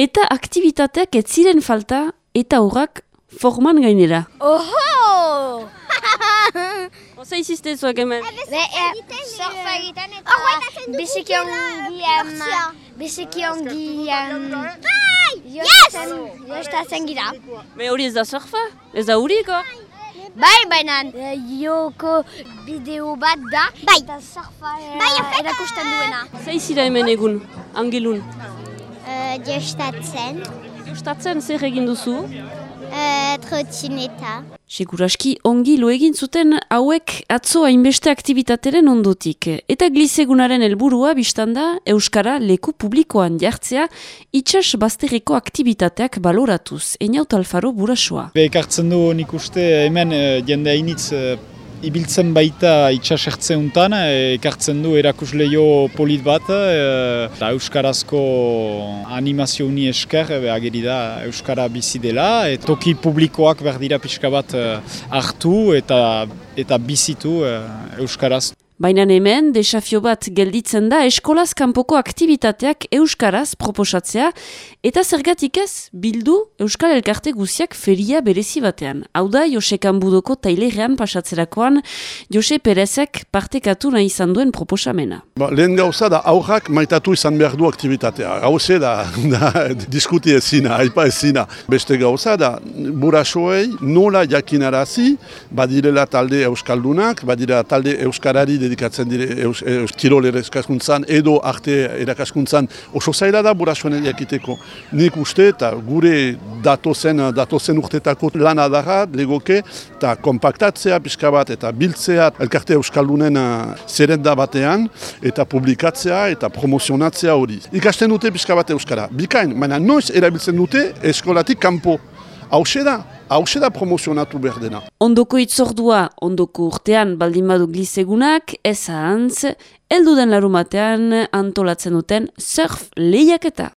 Eta aktivitateak ez ziren falta eta horrak forman gainera. Oho! Osa izizte zuak hemen? Be, surfa egiten eta biziki ongi, em, biziki ongi, em, jostatzen, jostatzen gira. Me hori ez da surfa? Ez da huriko? Bai, baina e, joko bideo bat da, bai. eta surfa e, erakusten duena. Zaizira hemen egun, angelun. Uh, jostatzen, Jostatzen zer egin duzu? uh, trotxineta. Seguraski ongi lo egin zuten hauek atzo hainbeste aktivitateren ondotik. Eta glizegunaren helburua biztan da Euskara leku publikoan jartzea itxas bazterreko aktivitateak baloratuz. Einaut Alfaro burasua. Be ekartzen du nik uste hemen eh, jende hainitz eh, ibiltzen baita itxasertze untan, eh, ekartzen du erakusleio polit bat, eta Euskarazko animazio uni esker, eh, ageri da Euskara bizi dela, et toki publikoak behar dira pixka bat eh, hartu eta eta bizitu eh, Euskaraz. Baina hemen, desafio bat gelditzen da eskolaz kanpoko aktivitateak euskaraz proposatzea eta zergatik ez bildu Euskal Elkarte guziak feria berezi batean. Hau da, Jose Kanbudoko tailerean pasatzerakoan Jose Perezek partekatu nahi izan duen proposamena. Ba, lehen gauza da aurrak maitatu izan behar du aktivitatea. Gauze da, da diskuti ezina, aipa ezina. Beste gauza da, burasoei nola jakinarazi, badirela talde euskaldunak, badira talde euskarari dedikatzen dire kirol erakaskuntzan edo arte erakaskuntzan oso zaila da burasoen jakiteko. Nik uste eta gure datozen, datozen urtetako lana dara, legoke, eta kompaktatzea pixka bat eta biltzea elkarte euskaldunen uh, zerenda batean eta publikatzea eta promozionatzea hori. Ikasten dute pixka bat euskara. Bikain, baina noiz erabiltzen dute eskolatik kanpo. Hauxe da, hauxe da promozionatu behar dena. Ondoko itzordua, ondoko urtean baldin badu glizegunak, ez ahantz, elduden larumatean antolatzen duten surf lehiaketa.